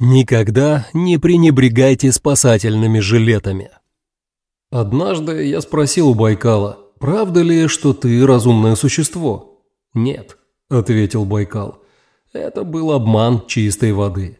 Никогда не пренебрегайте спасательными жилетами. Однажды я спросил у Байкала, правда ли, что ты разумное существо? Нет, ответил Байкал. Это был обман чистой воды.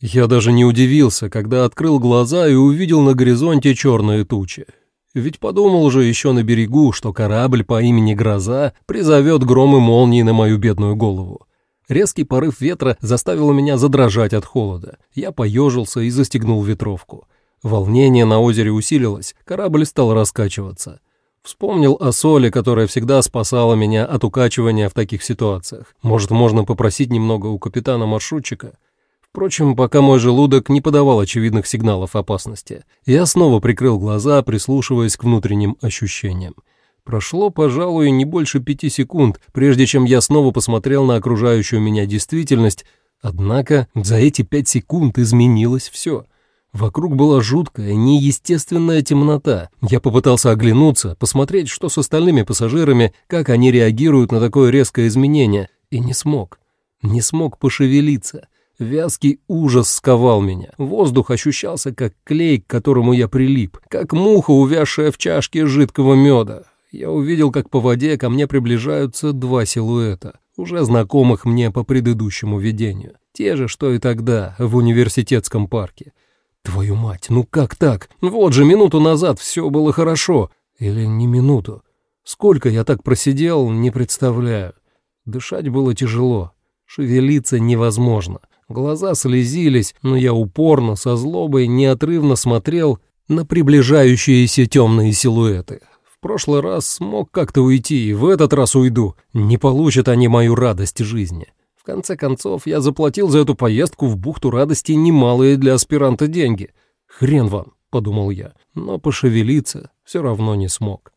Я даже не удивился, когда открыл глаза и увидел на горизонте черные тучи. Ведь подумал же еще на берегу, что корабль по имени Гроза призовет гром и молнии на мою бедную голову. Резкий порыв ветра заставил меня задрожать от холода. Я поежился и застегнул ветровку. Волнение на озере усилилось, корабль стал раскачиваться. Вспомнил о соли, которая всегда спасала меня от укачивания в таких ситуациях. Может, можно попросить немного у капитана-маршрутчика? Впрочем, пока мой желудок не подавал очевидных сигналов опасности, я снова прикрыл глаза, прислушиваясь к внутренним ощущениям. Прошло, пожалуй, не больше пяти секунд, прежде чем я снова посмотрел на окружающую меня действительность, однако за эти пять секунд изменилось все. Вокруг была жуткая, неестественная темнота. Я попытался оглянуться, посмотреть, что с остальными пассажирами, как они реагируют на такое резкое изменение, и не смог. Не смог пошевелиться. Вязкий ужас сковал меня. Воздух ощущался, как клей, к которому я прилип, как муха, увязшая в чашке жидкого меда я увидел, как по воде ко мне приближаются два силуэта, уже знакомых мне по предыдущему видению. Те же, что и тогда, в университетском парке. Твою мать, ну как так? Вот же минуту назад все было хорошо. Или не минуту. Сколько я так просидел, не представляю. Дышать было тяжело, шевелиться невозможно. Глаза слезились, но я упорно, со злобой, неотрывно смотрел на приближающиеся темные силуэты. Прошлый раз смог как-то уйти, и в этот раз уйду. Не получат они мою радость жизни. В конце концов, я заплатил за эту поездку в бухту радости немалые для аспиранта деньги. Хрен вам, подумал я, но пошевелиться все равно не смог.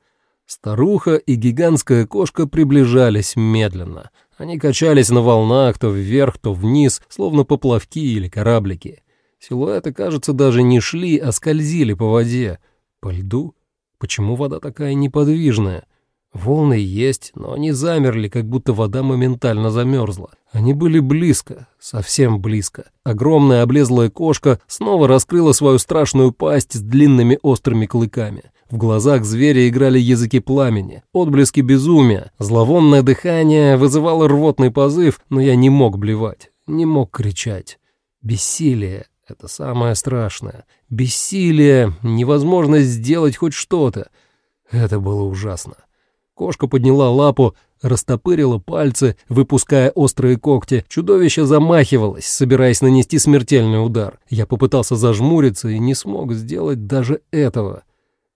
Старуха и гигантская кошка приближались медленно. Они качались на волнах то вверх, то вниз, словно поплавки или кораблики. Силуэты, кажется, даже не шли, а скользили по воде. По льду? Почему вода такая неподвижная? Волны есть, но они замерли, как будто вода моментально замерзла. Они были близко, совсем близко. Огромная облезлая кошка снова раскрыла свою страшную пасть с длинными острыми клыками. В глазах зверя играли языки пламени, отблески безумия. Зловонное дыхание вызывало рвотный позыв, но я не мог блевать, не мог кричать. Бессилие, это самое страшное. Бессилие, невозможность сделать хоть что-то. Это было ужасно. Кошка подняла лапу, растопырила пальцы, выпуская острые когти. Чудовище замахивалось, собираясь нанести смертельный удар. Я попытался зажмуриться и не смог сделать даже этого.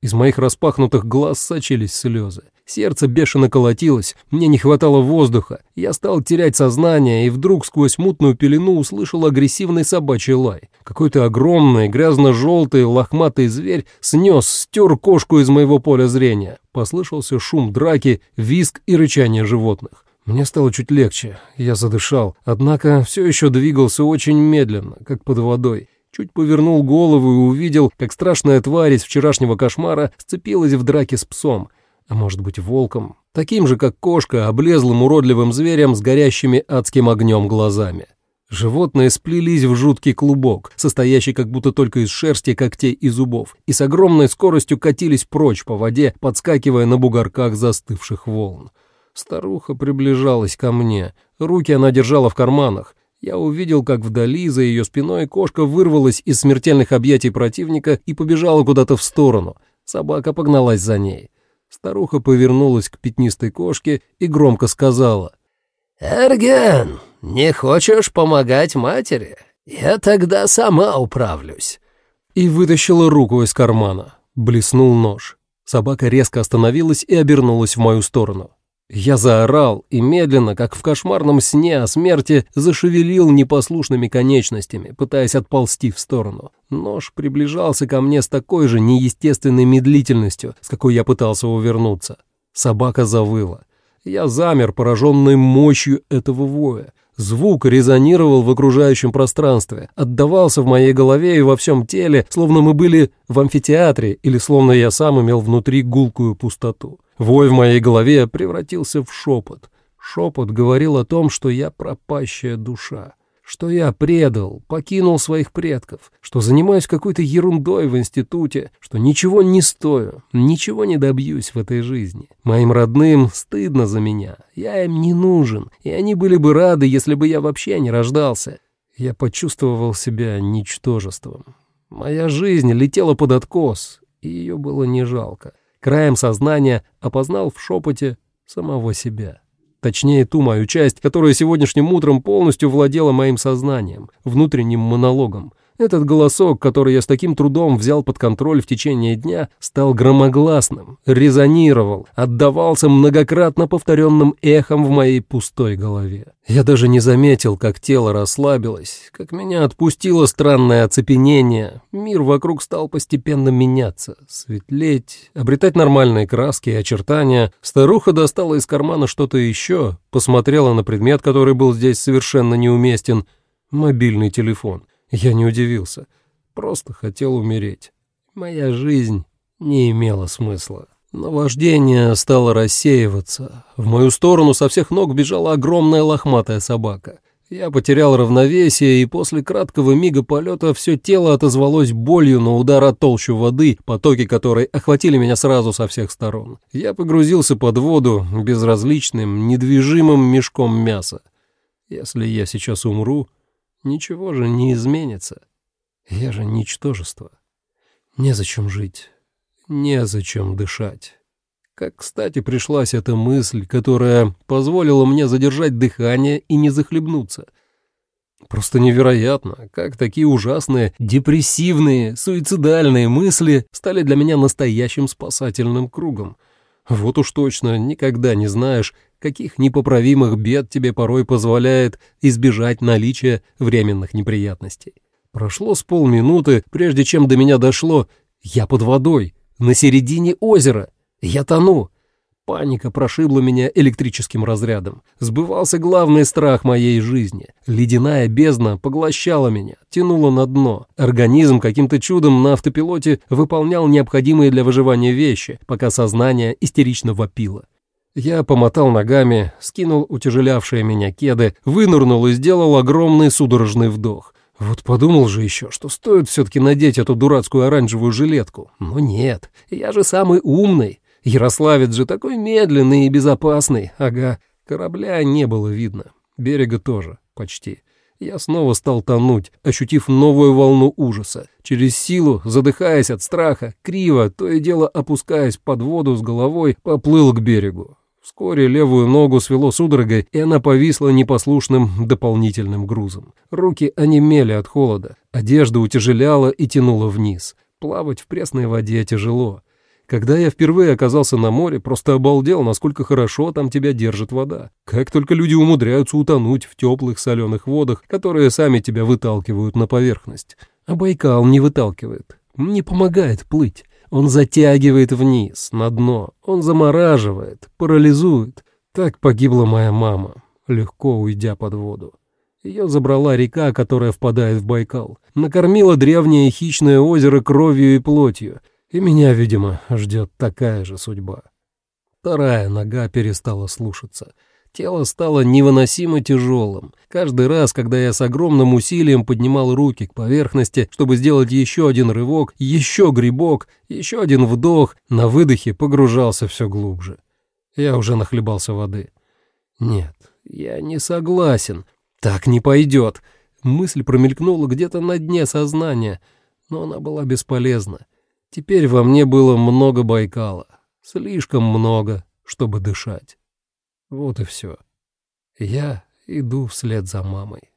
Из моих распахнутых глаз сочились слезы. Сердце бешено колотилось, мне не хватало воздуха. Я стал терять сознание и вдруг сквозь мутную пелену услышал агрессивный собачий лай. Какой-то огромный, грязно-желтый, лохматый зверь снес, стер кошку из моего поля зрения. Послышался шум драки, визг и рычание животных. Мне стало чуть легче, я задышал, однако все еще двигался очень медленно, как под водой. Чуть повернул голову и увидел, как страшная тварь из вчерашнего кошмара сцепилась в драке с псом а может быть волком, таким же, как кошка, облезлым уродливым зверем с горящими адским огнем глазами. Животные сплелись в жуткий клубок, состоящий как будто только из шерсти, когтей и зубов, и с огромной скоростью катились прочь по воде, подскакивая на бугорках застывших волн. Старуха приближалась ко мне, руки она держала в карманах. Я увидел, как вдали за ее спиной кошка вырвалась из смертельных объятий противника и побежала куда-то в сторону. Собака погналась за ней. Старуха повернулась к пятнистой кошке и громко сказала. «Эрген, не хочешь помогать матери? Я тогда сама управлюсь». И вытащила руку из кармана. Блеснул нож. Собака резко остановилась и обернулась в мою сторону. Я заорал и медленно, как в кошмарном сне о смерти, зашевелил непослушными конечностями, пытаясь отползти в сторону. Нож приближался ко мне с такой же неестественной медлительностью, с какой я пытался увернуться. Собака завыла. Я замер, пораженный мощью этого воя. Звук резонировал в окружающем пространстве, отдавался в моей голове и во всем теле, словно мы были в амфитеатре или словно я сам имел внутри гулкую пустоту. Вой в моей голове превратился в шепот. Шепот говорил о том, что я пропащая душа, что я предал, покинул своих предков, что занимаюсь какой-то ерундой в институте, что ничего не стою, ничего не добьюсь в этой жизни. Моим родным стыдно за меня, я им не нужен, и они были бы рады, если бы я вообще не рождался. Я почувствовал себя ничтожеством. Моя жизнь летела под откос, и ее было не жалко. Краем сознания опознал в шепоте самого себя. Точнее, ту мою часть, которая сегодняшним утром полностью владела моим сознанием, внутренним монологом, этот голосок, который я с таким трудом взял под контроль в течение дня, стал громогласным, резонировал, отдавался многократно повторенным эхом в моей пустой голове. Я даже не заметил, как тело расслабилось, как меня отпустило странное оцепенение. Мир вокруг стал постепенно меняться, светлеть, обретать нормальные краски и очертания. Старуха достала из кармана что-то еще, посмотрела на предмет, который был здесь совершенно неуместен — мобильный телефон — я не удивился, просто хотел умереть. Моя жизнь не имела смысла. Наваждение стало рассеиваться. В мою сторону со всех ног бежала огромная лохматая собака. Я потерял равновесие, и после краткого мига полета все тело отозвалось болью на удар от толщу воды, потоки которой охватили меня сразу со всех сторон. Я погрузился под воду безразличным, недвижимым мешком мяса. Если я сейчас умру, Ничего же не изменится. Я же ничтожество. Незачем жить, незачем дышать. Как, кстати, пришлась эта мысль, которая позволила мне задержать дыхание и не захлебнуться. Просто невероятно, как такие ужасные, депрессивные, суицидальные мысли стали для меня настоящим спасательным кругом. Вот уж точно, никогда не знаешь, каких непоправимых бед тебе порой позволяет избежать наличия временных неприятностей. Прошло с полминуты, прежде чем до меня дошло, я под водой, на середине озера, я тону. Паника прошибла меня электрическим разрядом. Сбывался главный страх моей жизни. Ледяная бездна поглощала меня, тянула на дно. Организм каким-то чудом на автопилоте выполнял необходимые для выживания вещи, пока сознание истерично вопило. Я помотал ногами, скинул утяжелявшие меня кеды, вынырнул и сделал огромный судорожный вдох. Вот подумал же еще, что стоит все-таки надеть эту дурацкую оранжевую жилетку. Но нет, я же самый умный. Ярославец же такой медленный и безопасный. Ага, корабля не было видно. Берега тоже, почти. Я снова стал тонуть, ощутив новую волну ужаса. Через силу, задыхаясь от страха, криво, то и дело опускаясь под воду с головой, поплыл к берегу. Вскоре левую ногу свело судорогой, и она повисла непослушным дополнительным грузом. Руки онемели от холода, одежда утяжеляла и тянула вниз. Плавать в пресной воде тяжело. Когда я впервые оказался на море, просто обалдел, насколько хорошо там тебя держит вода. Как только люди умудряются утонуть в теплых соленых водах, которые сами тебя выталкивают на поверхность. А Байкал не выталкивает, не помогает плыть. Он затягивает вниз, на дно. Он замораживает, парализует. Так погибла моя мама, легко уйдя под воду. Ее забрала река, которая впадает в Байкал. Накормила древнее хищное озеро кровью и плотью. И меня, видимо, ждет такая же судьба. Вторая нога перестала слушаться — Тело стало невыносимо тяжелым. Каждый раз, когда я с огромным усилием поднимал руки к поверхности, чтобы сделать еще один рывок, еще грибок, еще один вдох, на выдохе погружался все глубже. Я уже нахлебался воды. Нет, я не согласен. Так не пойдет. Мысль промелькнула где-то на дне сознания, но она была бесполезна. Теперь во мне было много Байкала. Слишком много, чтобы дышать. Вот и все. Я иду вслед за мамой.